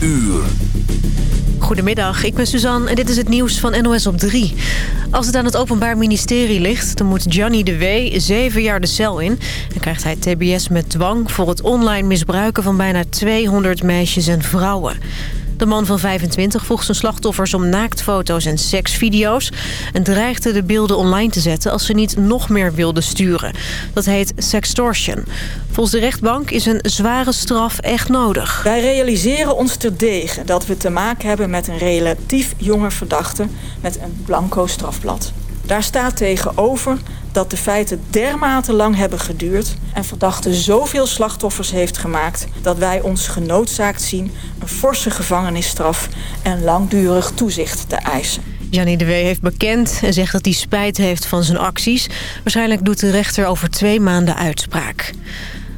uur. Goedemiddag, ik ben Suzanne en dit is het nieuws van NOS op 3. Als het aan het Openbaar Ministerie ligt, dan moet Gianni de W. zeven jaar de cel in. Dan krijgt hij tbs met dwang voor het online misbruiken van bijna 200 meisjes en vrouwen. De man van 25 vroeg zijn slachtoffers om naaktfoto's en seksvideo's... en dreigde de beelden online te zetten als ze niet nog meer wilden sturen. Dat heet sextortion. Volgens de rechtbank is een zware straf echt nodig. Wij realiseren ons terdege dat we te maken hebben met een relatief jonge verdachte... met een blanco strafblad. Daar staat tegenover dat de feiten dermate lang hebben geduurd... en verdachte zoveel slachtoffers heeft gemaakt... dat wij ons genoodzaakt zien een forse gevangenisstraf... en langdurig toezicht te eisen. Jannie de W. heeft bekend en zegt dat hij spijt heeft van zijn acties. Waarschijnlijk doet de rechter over twee maanden uitspraak.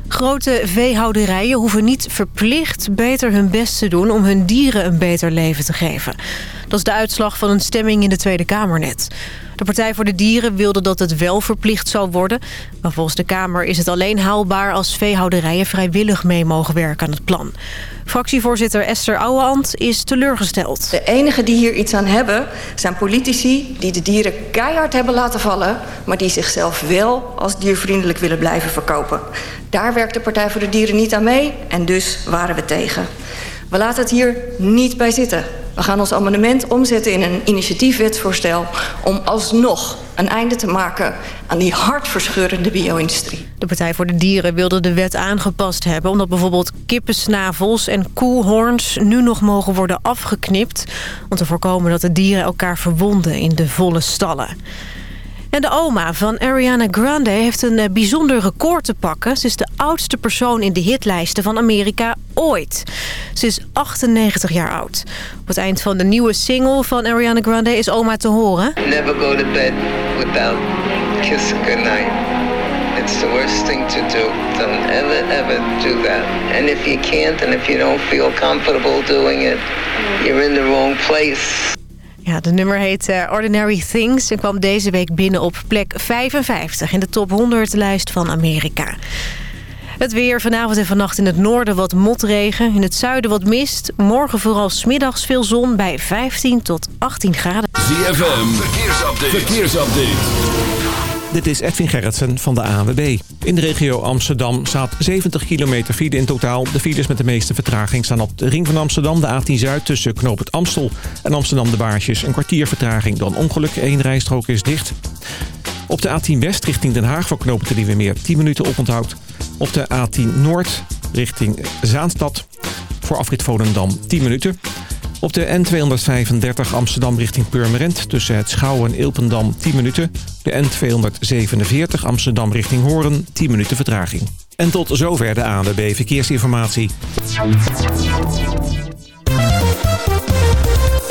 Grote veehouderijen hoeven niet verplicht beter hun best te doen... om hun dieren een beter leven te geven. Dat is de uitslag van een stemming in de Tweede Kamer net. De Partij voor de Dieren wilde dat het wel verplicht zou worden. Maar volgens de Kamer is het alleen haalbaar als veehouderijen vrijwillig mee mogen werken aan het plan. Fractievoorzitter Esther Ouwehand is teleurgesteld. De enigen die hier iets aan hebben zijn politici die de dieren keihard hebben laten vallen... maar die zichzelf wel als diervriendelijk willen blijven verkopen. Daar werkt de Partij voor de Dieren niet aan mee en dus waren we tegen. We laten het hier niet bij zitten. We gaan ons amendement omzetten in een initiatiefwetsvoorstel... om alsnog een einde te maken aan die hartverscheurende bio-industrie. De Partij voor de Dieren wilde de wet aangepast hebben... omdat bijvoorbeeld kippensnavels en koelhoorns nu nog mogen worden afgeknipt... om te voorkomen dat de dieren elkaar verwonden in de volle stallen. En de oma van Ariana Grande heeft een eh, bijzonder record te pakken. Ze is de oudste persoon in de hitlijsten van Amerika ooit. Ze is 98 jaar oud. Op het eind van de nieuwe single van Ariana Grande is oma te horen. Never go to bed without kissing goodnight. It's the worst thing to do. Don't ever, ever do that. And if you can't and if you don't feel comfortable doing it, you're in the wrong place. Ja, de nummer heet uh, Ordinary Things en kwam deze week binnen op plek 55 in de top 100 lijst van Amerika. Het weer vanavond en vannacht in het noorden wat motregen. In het zuiden wat mist. Morgen vooral smiddags veel zon bij 15 tot 18 graden. ZFM, verkeersupdate. verkeersupdate. Dit is Edwin Gerritsen van de ANWB. In de regio Amsterdam staat 70 kilometer file in totaal. De files met de meeste vertraging staan op de ring van Amsterdam... de A10 Zuid tussen Knoop het Amstel en Amsterdam de Baarsjes. Een kwartier vertraging dan ongeluk. Eén rijstrook is dicht. Op de A10 West richting Den Haag voor Knoop het weer meer 10 minuten oponthoud. Op de A10 Noord richting Zaanstad voor afrit Volendam 10 minuten... Op de N235 Amsterdam richting Purmerend tussen het Schouw en Ilpendam 10 minuten. De N247 Amsterdam richting Hoorn 10 minuten vertraging. En tot zover de ANWB Verkeersinformatie.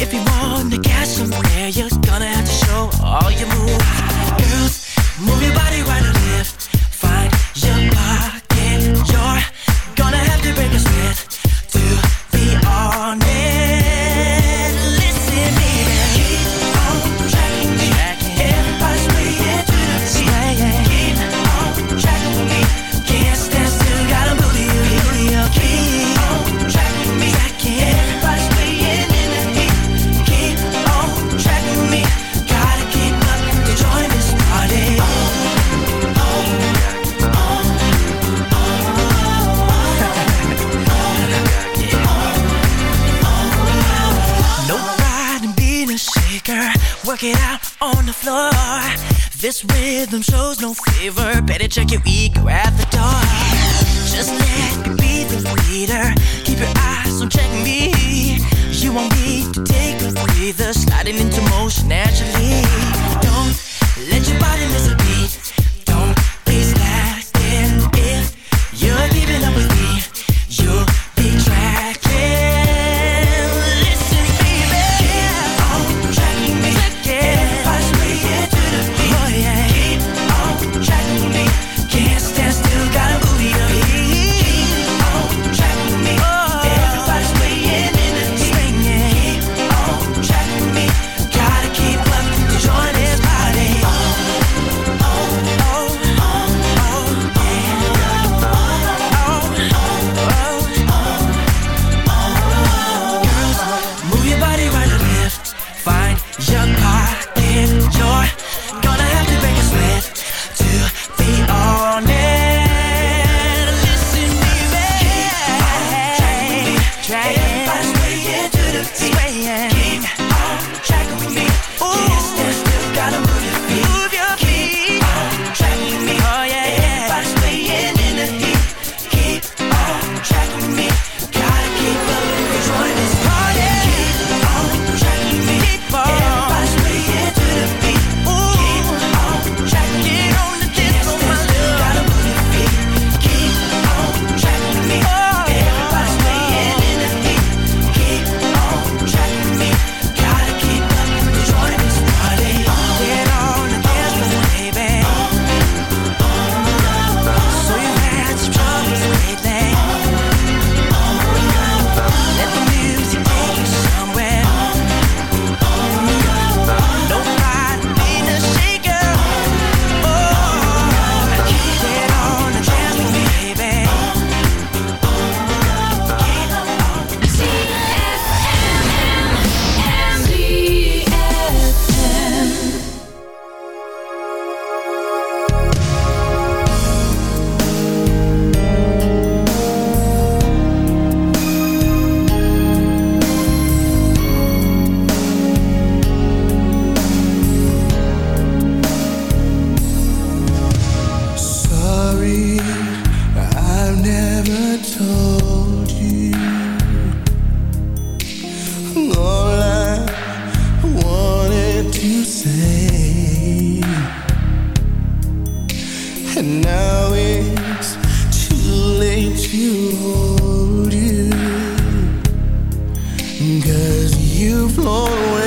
If you wanna catch get somewhere, you're gonna have to show all your moves. Girls, move your body right and left. Find your body. check it. you flown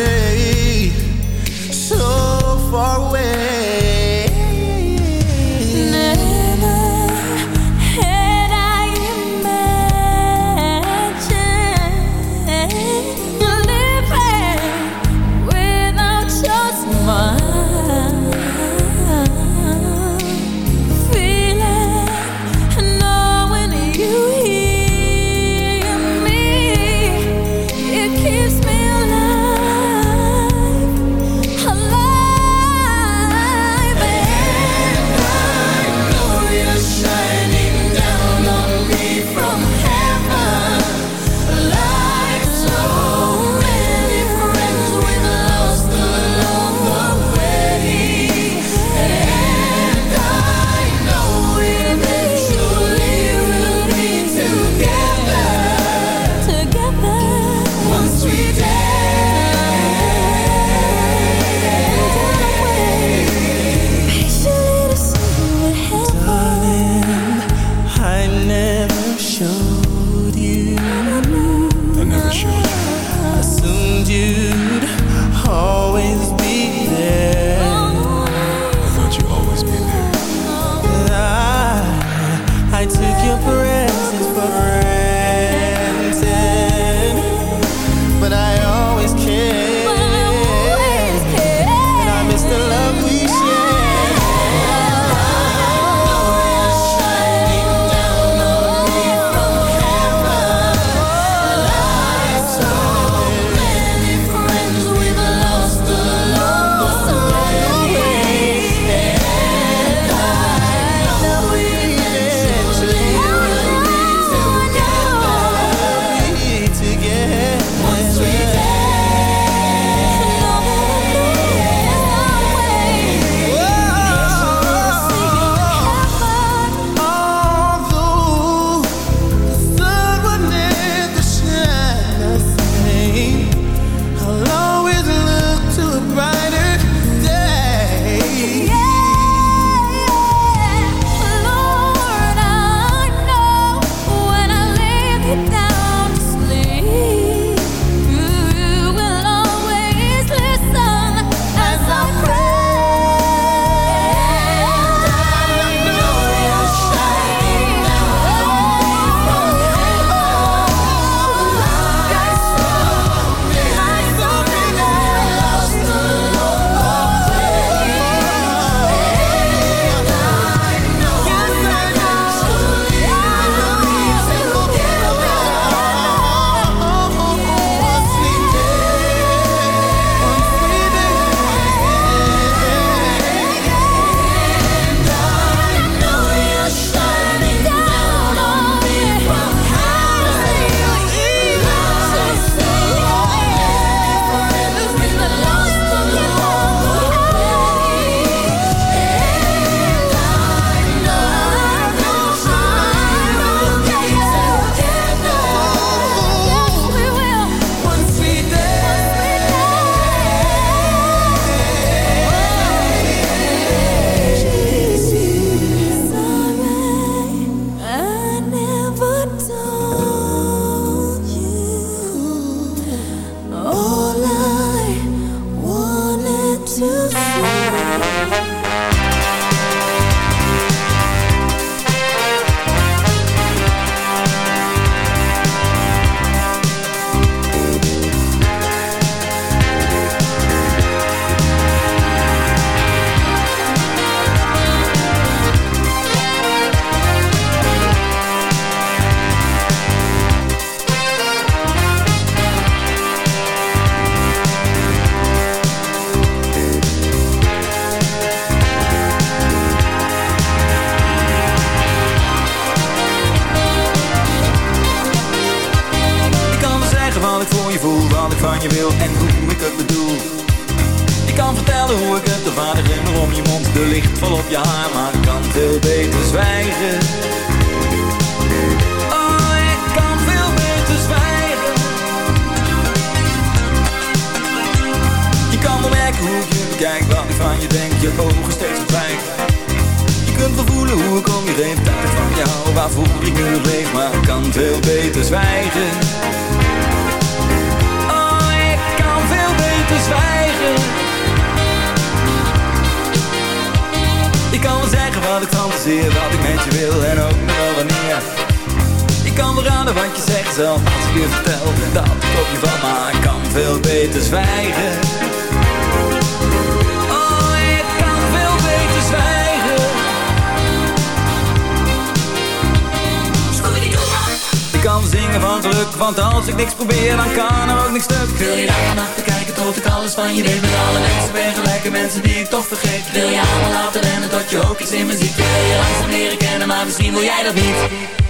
maar misschien wil jij dat niet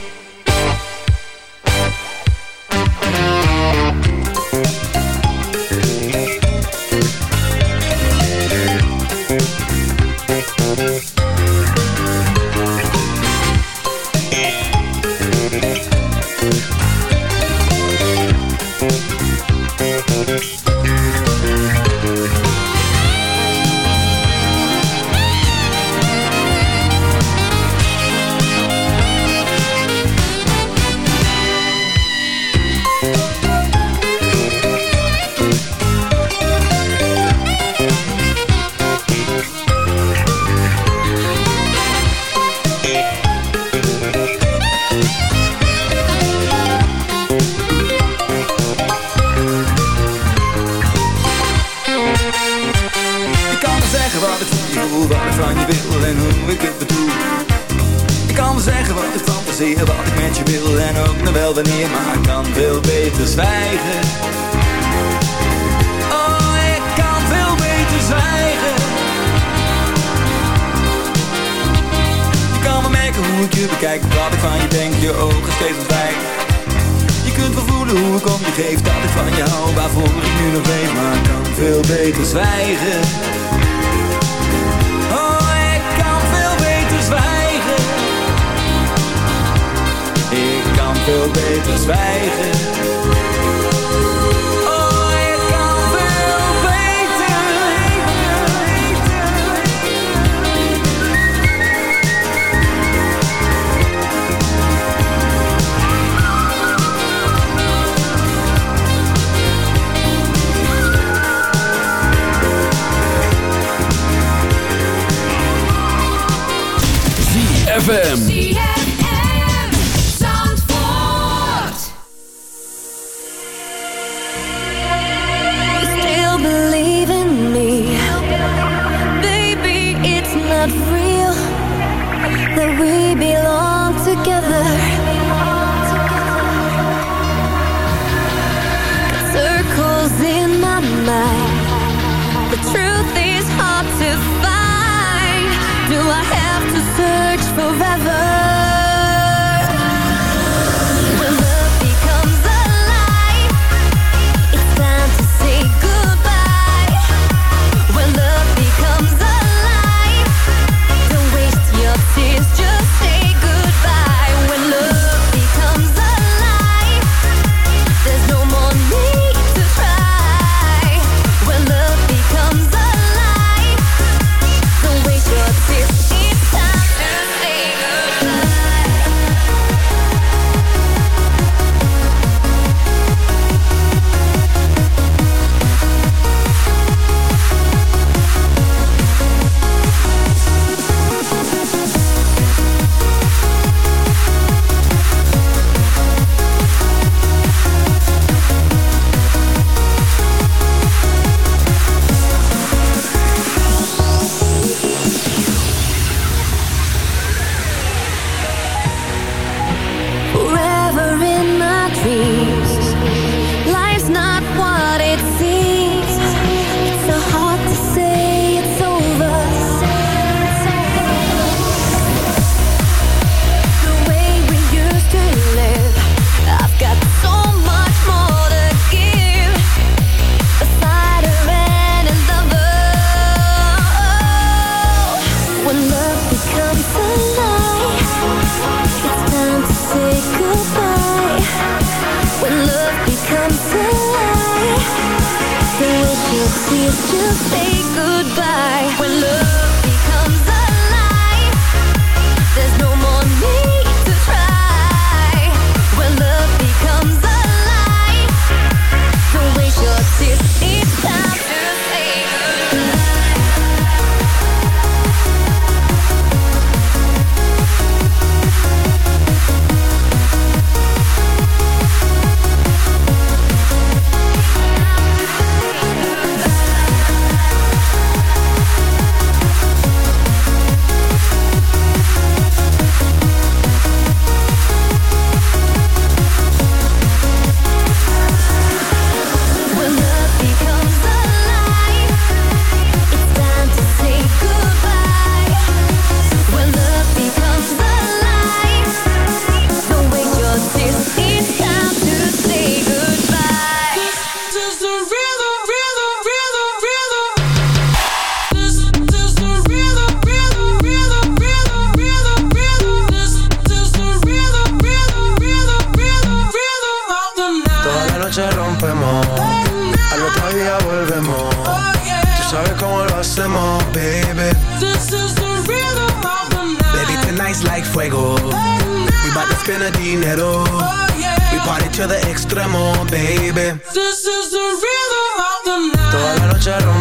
ZFM. cerro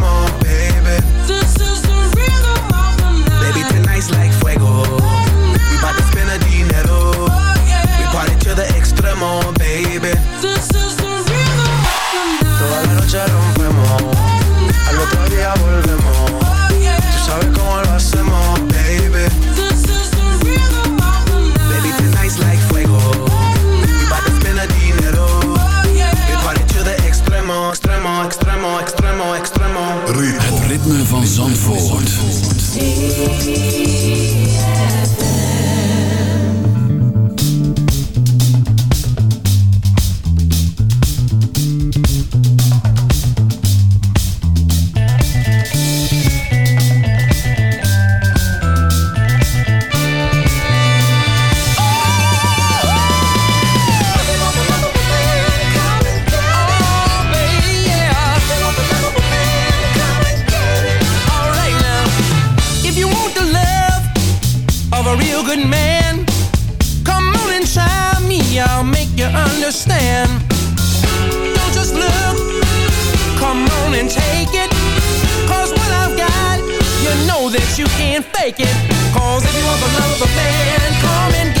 you can't fake it. Cause if you want the love of a man, come and get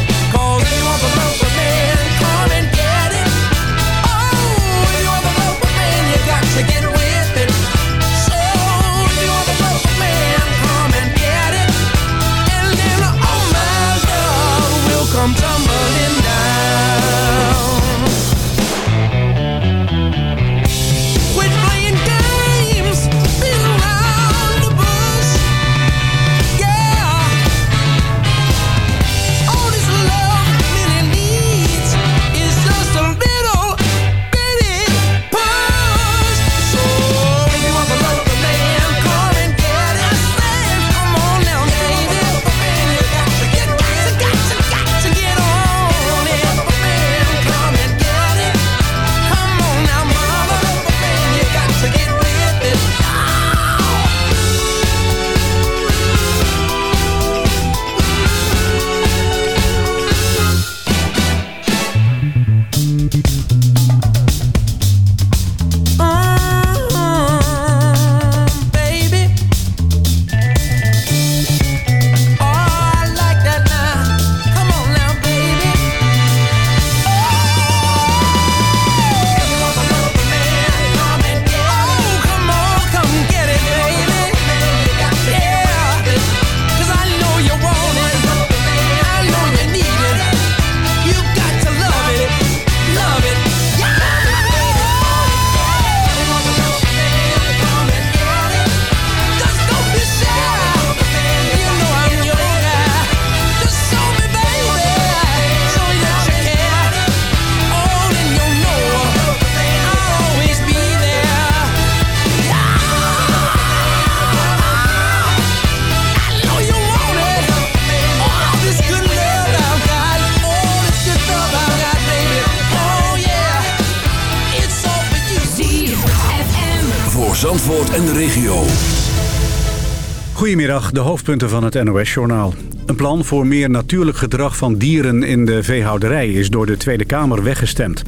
de hoofdpunten van het NOS-journaal. Een plan voor meer natuurlijk gedrag van dieren in de veehouderij is door de Tweede Kamer weggestemd.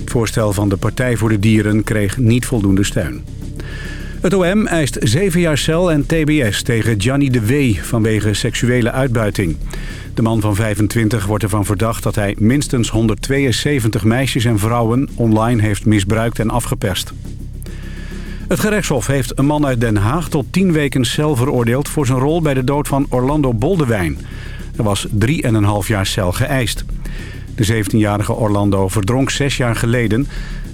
Het voorstel van de Partij voor de Dieren kreeg niet voldoende steun. Het OM eist zeven jaar cel en tbs tegen Gianni de W. vanwege seksuele uitbuiting. De man van 25 wordt ervan verdacht dat hij minstens 172 meisjes en vrouwen online heeft misbruikt en afgeperst. Het gerechtshof heeft een man uit Den Haag tot 10 weken cel veroordeeld... voor zijn rol bij de dood van Orlando Boldewijn. Er was 3,5 jaar cel geëist. De 17-jarige Orlando verdronk zes jaar geleden...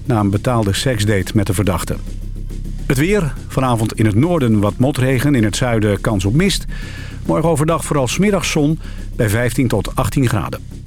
na een betaalde seksdate met de verdachte. Het weer. Vanavond in het noorden wat motregen. In het zuiden kans op mist. Morgen overdag vooral smiddagzon bij 15 tot 18 graden.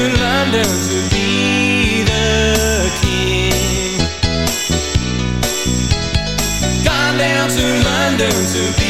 to London to be the king. Gone down to London to be.